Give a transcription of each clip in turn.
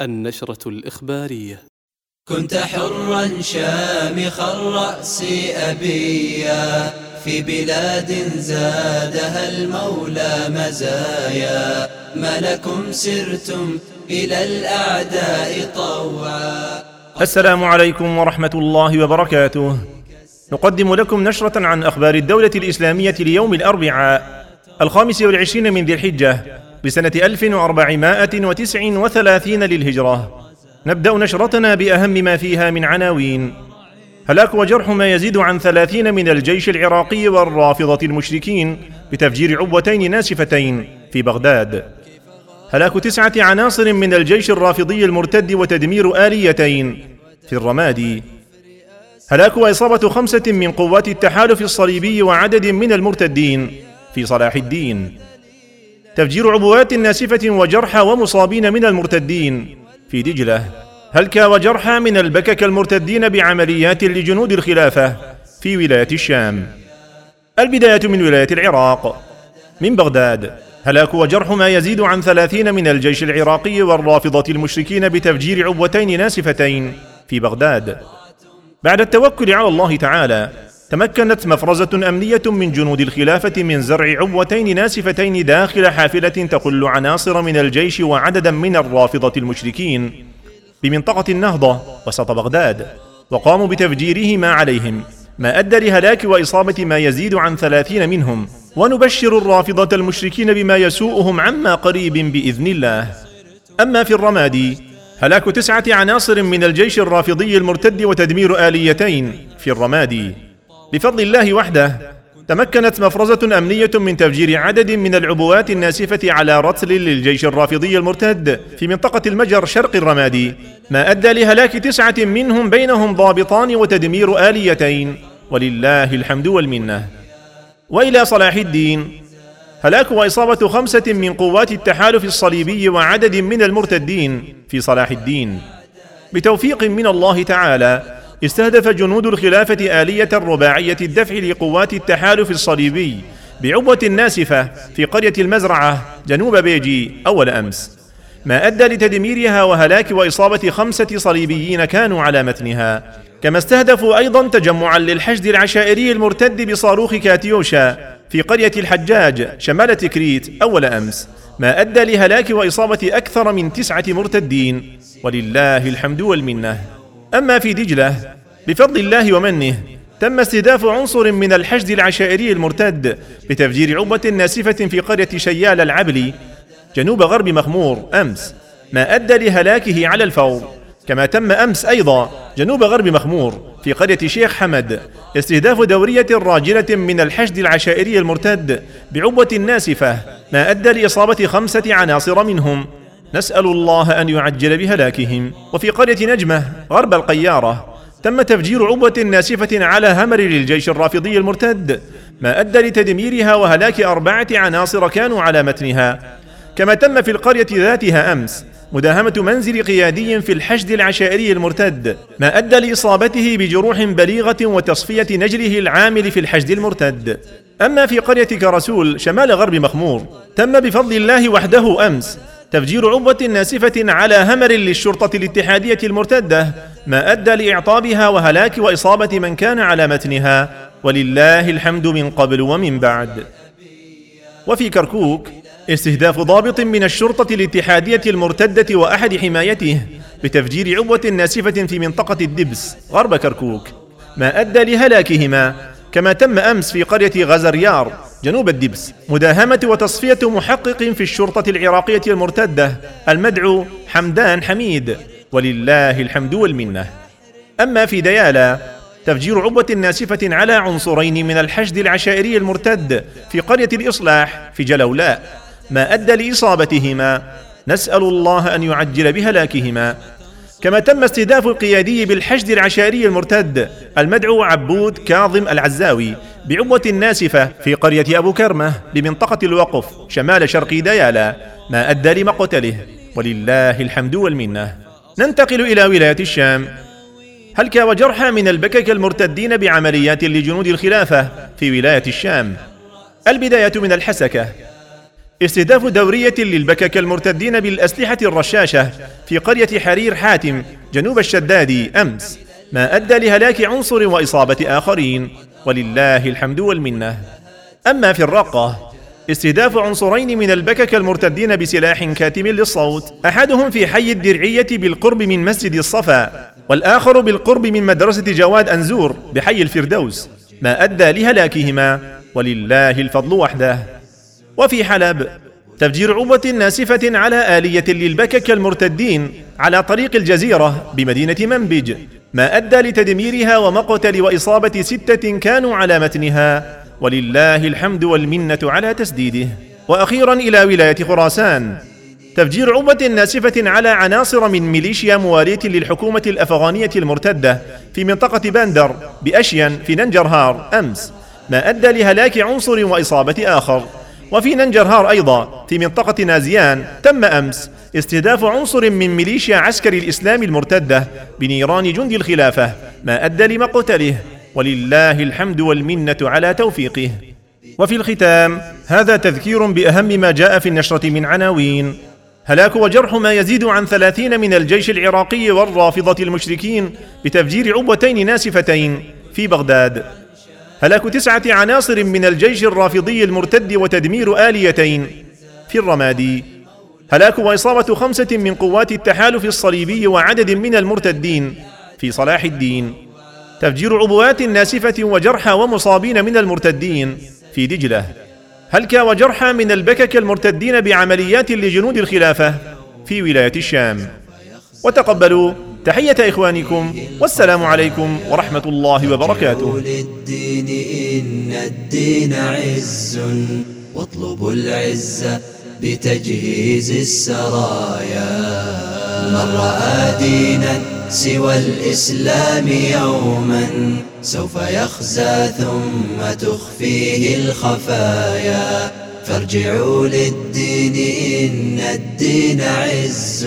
النشرة الإخبارية. كنت حرا شامخ الرأس أبيا. في بلاد زادها المولى مزايا. ما لكم سرتم إلى الأعداء طوعا. السلام عليكم ورحمة الله وبركاته. نقدم لكم نشرة عن أخبار الدولة الإسلامية ليوم الأربعاء الخامس والعشرين من ذي الحجة. بسنة 1439 للهجرة. نبدأ نشرتنا بأهم ما فيها من عناوين. هلاك وجرح ما يزيد عن ثلاثين من الجيش العراقي والرافضة المشركين بتفجير عبوتين ناسفتين في بغداد. هلاك تسعة عناصر من الجيش الرافضي المرتد وتدمير آليتين في الرمادي. هلاك وإصابة خمسة من قوات التحالف الصليبي وعدد من المرتدين في صلاح الدين. تفجير عبوات ناسفة وجرحى ومصابين من المرتدين. في دجلة هلكى وجرحى من البكك المرتدين بعمليات لجنود الخلافة في ولاية الشام؟ البداية من ولاية العراق. من بغداد هلاك وجرح ما يزيد عن ثلاثين من الجيش العراقي والرافضة المشركين بتفجير عبوتين ناسفتين في بغداد. بعد التوكل على الله تعالى تمكنت مفرزة أمنية من جنود الخلافة من زرع عبوتين ناسفتين داخل حافلة تقل عناصر من الجيش وعددا من الرافضة المشركين. بمنطقة النهضة وسط بغداد وقاموا بتفجيرهما عليهم ما أدى لهلاك وإصابة ما يزيد عن ثلاثين منهم. ونبشر الرافضة المشركين بما يسوءهم عما قريب بإذن الله. أما في الرمادي هلاك تسعة عناصر من الجيش الرافضي المرتد وتدمير آليتين. في الرمادي بفضل الله وحده تمكنت مفرزة أمنية من تفجير عدد من العبوات الناسفة على رتل للجيش الرافضي المرتد في منطقة المجر شرق الرمادي ما أدى لهلاك تسعة منهم بينهم ضابطان وتدمير آليتين ولله الحمد والمنة. وإلى صلاح الدين هلاك وإصابة خمسة من قوات التحالف الصليبي وعدد من المرتدين في صلاح الدين. بتوفيق من الله تعالى استهدف جنود الخلافة آلية رباعية الدفع لقوات التحالف الصليبي بعبوة ناسفة في قرية المزرعة جنوب بيجي أول أمس. ما أدى لتدميرها وهلاك وإصابة خمسة صليبيين كانوا على متنها. كما استهدفوا أيضا تجمعا للحشد العشائري المرتد بصاروخ كاتيوشا في قرية الحجاج شمال تكريت أول أمس. ما أدى لهلاك وإصابة أكثر من تسعة مرتدين. ولله الحمد والمنة. أما في دجلة بفضل الله ومنه تم استهداف عنصر من الحشد العشائري المرتد بتفجير عبة ناسفة في قرية شيال العبلي جنوب غرب مخمور أمس ما أدى لهلاكه على الفور. كما تم أمس أيضا جنوب غرب مخمور في قرية شيخ حمد استهداف دورية راجلة من الحشد العشائري المرتد بعبوة ناسفة ما أدى لإصابة خمسة عناصر منهم. نسأل الله أن يعجل بهلاكهم. وفي قرية نجمة غرب القيارة تم تفجير عبوة ناسفة على همر للجيش الرافضي المرتد ما أدى لتدميرها وهلاك أربعة عناصر كانوا على متنها. كما تم في القرية ذاتها أمس مداهمة منزل قيادي في الحشد العشائري المرتد ما أدى لإصابته بجروح بليغة وتصفية نجله العامل في الحشد المرتد. أما في قرية كرسول شمال غرب مخمور تم بفضل الله وحده أمس تفجير عبوة ناسفة على همر للشرطة الاتحادية المرتدة ما أدى لإعطابها وهلاك وإصابة من كان على متنها. ولله الحمد من قبل ومن بعد. وفي كركوك استهداف ضابط من الشرطة الاتحادية المرتدة وأحد حمايته بتفجير عبوة ناسفة في منطقة الدبس غرب كركوك. ما أدى لهلاكهما كما تم أمس في قرية غزريار. جنوب الدبس. مداهمة وتصفية محقق في الشرطة العراقية المرتدة المدعو حمدان حميد. ولله الحمد والمنة. أما في ديالا تفجير عبوة ناسفة على عنصرين من الحشد العشائري المرتد في قرية الإصلاح في جلولاء. ما أدى لإصابتهما نسأل الله أن يعجل بهلاكهما. كما تم استهداف القيادي بالحشد العشائري المرتد المدعو عبود كاظم العزاوي. بعبوة ناسفة في قرية أبو كرمة بمنطقة الوقف شمال شرق ديالا ما أدى لمقتله. ولله الحمد والمنة. ننتقل إلى ولاية الشام. هلك وجرحى من البكك المرتدين بعمليات لجنود الخلافة في ولاية الشام؟ البداية من الحسكة. استهداف دورية للبكك المرتدين بالأسلحة الرشاشة في قرية حرير حاتم جنوب الشداد أمس ما أدى لهلاك عنصر وإصابة آخرين. ولله الحمد والمنة. أما في الرقة استهداف عنصرين من البكك المرتدين بسلاح كاتم للصوت أحدهم في حي الدرعية بالقرب من مسجد الصفا والآخر بالقرب من مدرسة جواد أنزور بحي الفردوس. ما أدى لهلاكهما ولله الفضل وحده. وفي حلب تفجير عبوة ناسفة على آلية للبكك المرتدين على طريق الجزيرة بمدينة منبج. ما أدى لتدميرها ومقتل وإصابة ستة كانوا على متنها. ولله الحمد والمنة على تسديده. وأخيرا إلى ولاية خراسان. تفجير عبوة ناسفة على عناصر من ميليشيا موالية للحكومة الأفغانية المرتدة في منطقة باندر بأشين في ننجرهار أمس. ما أدى لهلاك عنصر وإصابة آخر. وفي ننجرهار أيضا في منطقة نازيان تم أمس استهداف عنصر من ميليشيا عسكر الإسلام المرتدة بنيران جند الخلافة ما أدى لمقتله ولله الحمد والمنة على توفيقه. وفي الختام هذا تذكير بأهم ما جاء في النشرة من عناوين هلاك وجرح ما يزيد عن ثلاثين من الجيش العراقي والرافضة المشركين بتفجير عبوتين ناسفتين في بغداد. هلاك تسعة عناصر من الجيش الرافضي المرتد وتدمير آليتين في الرمادي. هلاك وإصابة خمسة من قوات التحالف الصليبي وعدد من المرتدين في صلاح الدين. تفجير عبوات ناسفة وجرحى ومصابين من المرتدين في دجلة. هلك وجرحى من البكك المرتدين بعمليات لجنود الخلافة في ولاية الشام. وتقبلوا تحية إخوانكم والسلام عليكم ورحمة الله وبركاته. للدين إن الدين عز واطلبوا العزة بتجهيز السرايا. من رأى دينا سوى الإسلام يوما سوف يخزى ثم تخفيه الخفايا. فارجعوا للدين إن الدين عز.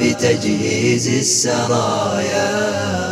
بتجهيز السرايا.